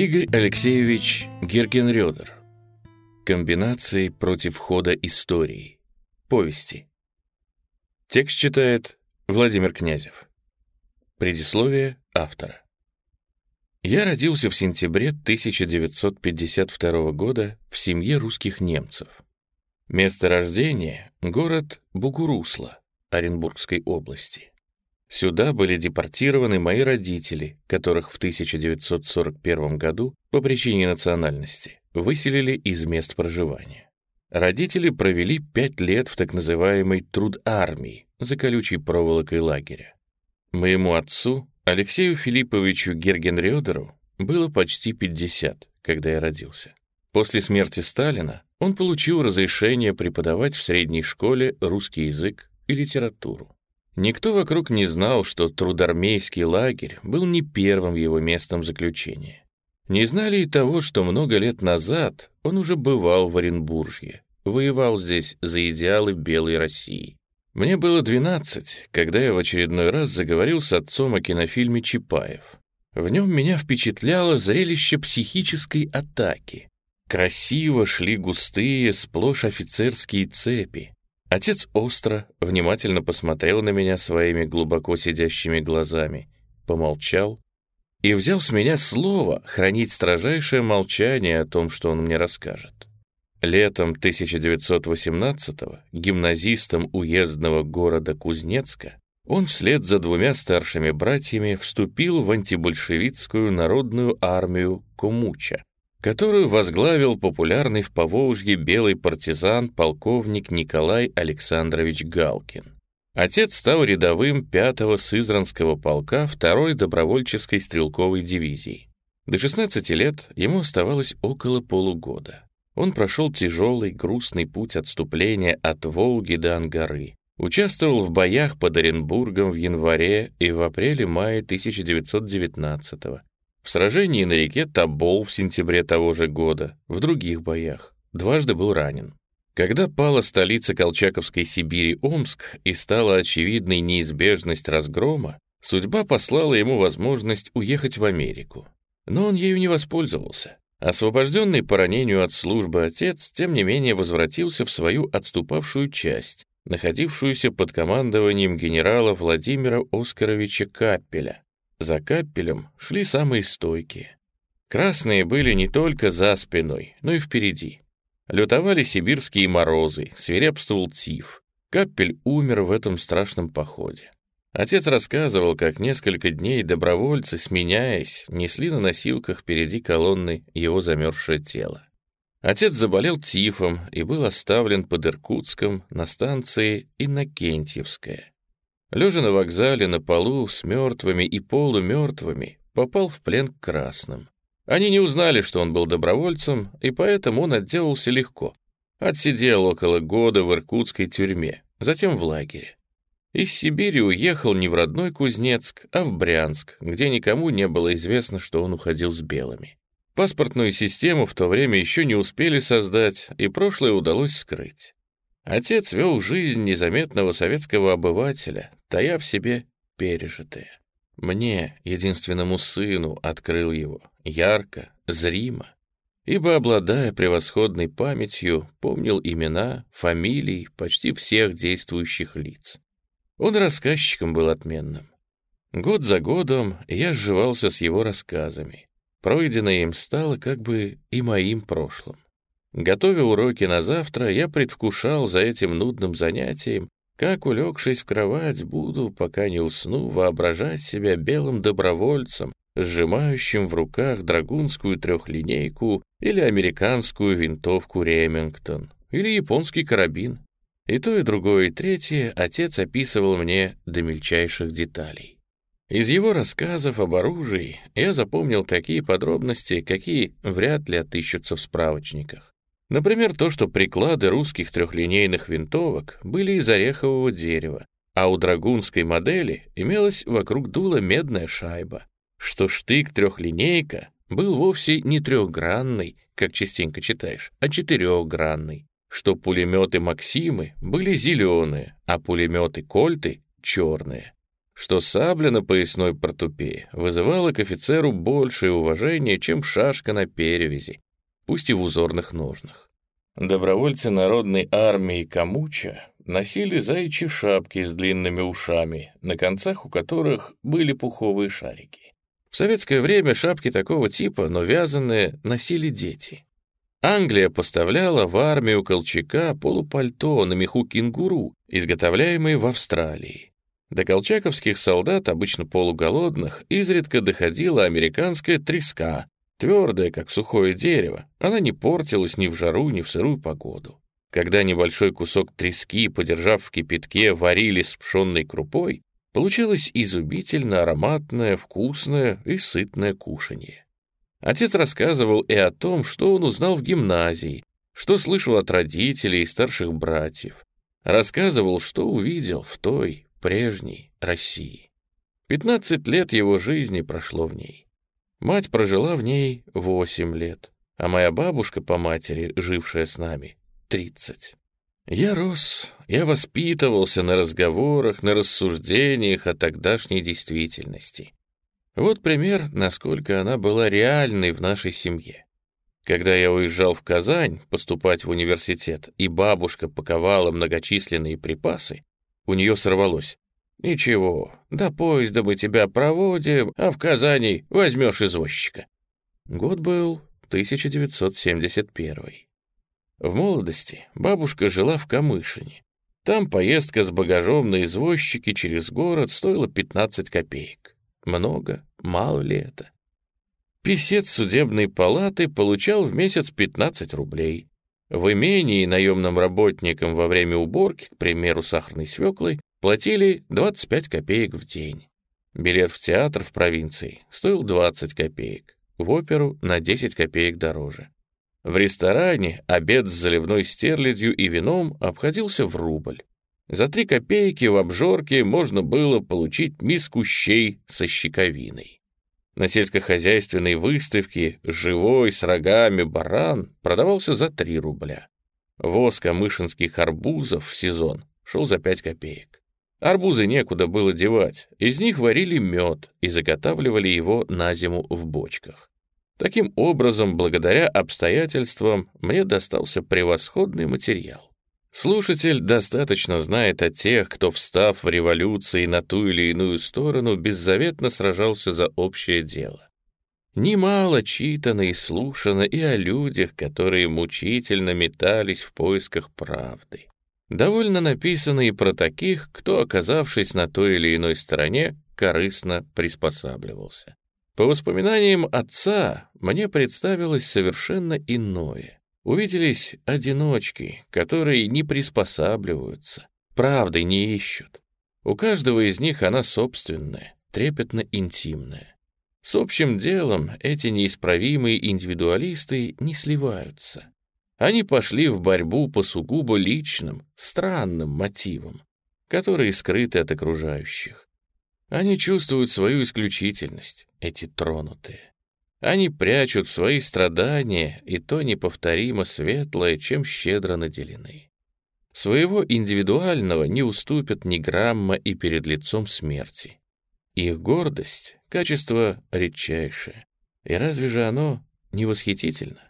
Игорь Алексеевич Гергенрёдер. Комбинации против хода истории. Повести. Текст читает Владимир Князев. Предисловие автора. Я родился в сентябре 1952 года в семье русских немцев. Место рождения — город Бугурусло Оренбургской области. Сюда были депортированы мои родители, которых в 1941 году по причине национальности выселили из мест проживания. Родители провели пять лет в так называемой труд-армии за колючей проволокой лагеря. Моему отцу, Алексею Филипповичу Гергенрёдеру, было почти 50, когда я родился. После смерти Сталина он получил разрешение преподавать в средней школе русский язык и литературу. Никто вокруг не знал, что трудармейский лагерь был не первым его местом заключения. Не знали и того, что много лет назад он уже бывал в Оренбуржье, воевал здесь за идеалы белой России. Мне было 12, когда я в очередной раз заговорил с отцом о кинофильме «Чапаев». В нем меня впечатляло зрелище психической атаки. Красиво шли густые, сплошь офицерские цепи, Отец остро, внимательно посмотрел на меня своими глубоко сидящими глазами, помолчал и взял с меня слово хранить строжайшее молчание о том, что он мне расскажет. Летом 1918-го гимназистом уездного города Кузнецка он вслед за двумя старшими братьями вступил в антибольшевистскую народную армию Комуча, которую возглавил популярный в Поволжье белый партизан полковник Николай Александрович Галкин. Отец стал рядовым 5-го Сызранского полка 2-й добровольческой стрелковой дивизии. До 16 лет ему оставалось около полугода. Он прошел тяжелый, грустный путь отступления от Волги до Ангары, участвовал в боях под Оренбургом в январе и в апреле-мае 1919 года в сражении на реке Тобол в сентябре того же года, в других боях. Дважды был ранен. Когда пала столица Колчаковской Сибири Омск и стала очевидной неизбежность разгрома, судьба послала ему возможность уехать в Америку. Но он ею не воспользовался. Освобожденный по ранению от службы отец, тем не менее, возвратился в свою отступавшую часть, находившуюся под командованием генерала Владимира Оскаровича Каппеля, за капелем шли самые стойкие. Красные были не только за спиной, но и впереди. Лютовали сибирские морозы, свирепствовал тиф. Капель умер в этом страшном походе. Отец рассказывал, как несколько дней добровольцы, сменяясь, несли на носилках впереди колонны его замерзшее тело. Отец заболел тифом и был оставлен под Иркутском на станции Иннокентьевская. Лежа на вокзале на полу с мертвыми и полумертвыми, попал в плен к красным. Они не узнали, что он был добровольцем, и поэтому он отделался легко. Отсидел около года в иркутской тюрьме, затем в лагере. Из Сибири уехал не в родной Кузнецк, а в Брянск, где никому не было известно, что он уходил с белыми. Паспортную систему в то время еще не успели создать, и прошлое удалось скрыть. Отец вел жизнь незаметного советского обывателя, тая в себе пережитое. Мне, единственному сыну, открыл его, ярко, зримо, ибо, обладая превосходной памятью, помнил имена, фамилии почти всех действующих лиц. Он рассказчиком был отменным. Год за годом я сживался с его рассказами. Пройденное им стало как бы и моим прошлым. Готовя уроки на завтра, я предвкушал за этим нудным занятием, как, улегшись в кровать, буду, пока не усну, воображать себя белым добровольцем, сжимающим в руках драгунскую трехлинейку или американскую винтовку Ремингтон, или японский карабин. И то, и другое, и третье отец описывал мне до мельчайших деталей. Из его рассказов об оружии я запомнил такие подробности, какие вряд ли отыщутся в справочниках. Например, то, что приклады русских трехлинейных винтовок были из орехового дерева, а у драгунской модели имелась вокруг дула медная шайба, что штык-трехлинейка был вовсе не трехгранный, как частенько читаешь, а четырехгранный, что пулеметы «Максимы» были зеленые, а пулеметы «Кольты» — черные, что сабля на поясной портупее вызывала к офицеру большее уважение, чем шашка на перевязи, пусть и в узорных ножнах. Добровольцы народной армии Камуча носили заячьи шапки с длинными ушами, на концах у которых были пуховые шарики. В советское время шапки такого типа, но вязаные, носили дети. Англия поставляла в армию Колчака полупальто на меху кенгуру, изготовляемые в Австралии. До колчаковских солдат, обычно полуголодных, изредка доходила американская треска, твердая, как сухое дерево. Она не портилась ни в жару, ни в сырую погоду. Когда небольшой кусок трески, подержав в кипятке, варили с пшенной крупой, получалось изумительно ароматное, вкусное и сытное кушанье. Отец рассказывал и о том, что он узнал в гимназии, что слышал от родителей и старших братьев. Рассказывал, что увидел в той, прежней России. Пятнадцать лет его жизни прошло в ней. Мать прожила в ней восемь лет, а моя бабушка по матери, жившая с нами, тридцать. Я рос, я воспитывался на разговорах, на рассуждениях о тогдашней действительности. Вот пример, насколько она была реальной в нашей семье. Когда я уезжал в Казань поступать в университет, и бабушка паковала многочисленные припасы, у нее сорвалось. «Ничего, до поезда мы тебя проводим, а в Казани возьмешь извозчика». Год был 1971. В молодости бабушка жила в Камышине. Там поездка с багажом на извозчике через город стоила 15 копеек. Много, мало ли это? Писец судебной палаты получал в месяц 15 рублей. В имении наемным работникам во время уборки, к примеру, сахарной свеклой, платили 25 копеек в день. Билет в театр в провинции стоил 20 копеек, в оперу на 10 копеек дороже. В ресторане обед с заливной стерлядью и вином обходился в рубль. За три копейки в обжорке можно было получить миску щей со щековиной. На сельскохозяйственной выставке живой с рогами баран продавался за три рубля. Воз камышинских арбузов в сезон шел за пять копеек. Арбузы некуда было девать, из них варили мед и заготавливали его на зиму в бочках. Таким образом, благодаря обстоятельствам, мне достался превосходный материал. Слушатель достаточно знает о тех, кто, встав в революции на ту или иную сторону, беззаветно сражался за общее дело. Немало читано и слушано и о людях, которые мучительно метались в поисках правды. Довольно написано и про таких, кто, оказавшись на той или иной стороне, корыстно приспосабливался. По воспоминаниям отца, мне представилось совершенно иное. Увиделись одиночки, которые не приспосабливаются, правды не ищут. У каждого из них она собственная, трепетно интимная. С общим делом эти неисправимые индивидуалисты не сливаются. Они пошли в борьбу по сугубо личным, странным мотивам, которые скрыты от окружающих. Они чувствуют свою исключительность, эти тронутые. Они прячут свои страдания и то неповторимо светлое, чем щедро наделены. Своего индивидуального не уступят ни грамма и перед лицом смерти. Их гордость — качество редчайшее. И разве же оно не восхитительно?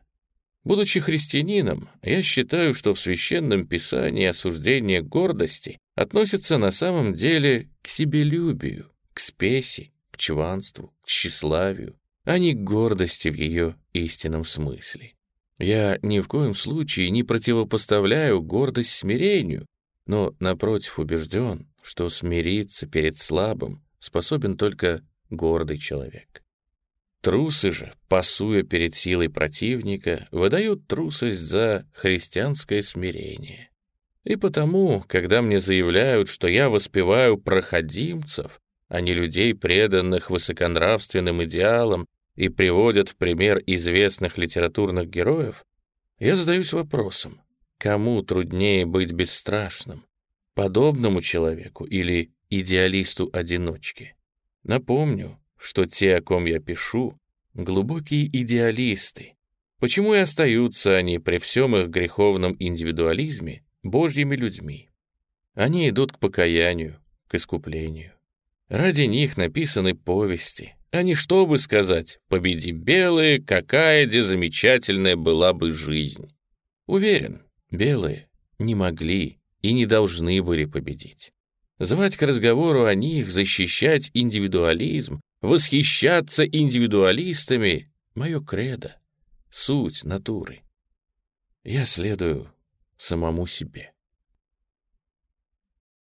Будучи христианином, я считаю, что в Священном Писании осуждение гордости относится на самом деле к себелюбию, к спеси, к чванству, к тщеславию, а не к гордости в ее истинном смысле. Я ни в коем случае не противопоставляю гордость смирению, но, напротив, убежден, что смириться перед слабым способен только гордый человек. Трусы же, пасуя перед силой противника, выдают трусость за христианское смирение. И потому, когда мне заявляют, что я воспеваю проходимцев, а не людей, преданных высоконравственным идеалам, и приводят в пример известных литературных героев, я задаюсь вопросом, кому труднее быть бесстрашным, подобному человеку или идеалисту-одиночке? Напомню, что те, о ком я пишу, глубокие идеалисты. Почему и остаются они при всем их греховном индивидуализме божьими людьми? Они идут к покаянию, к искуплению. Ради них написаны повести, а не чтобы сказать «победи белые, какая де замечательная была бы жизнь». Уверен, белые не могли и не должны были победить. Звать к разговору о них, защищать индивидуализм, восхищаться индивидуалистами — мое кредо, суть натуры. Я следую самому себе.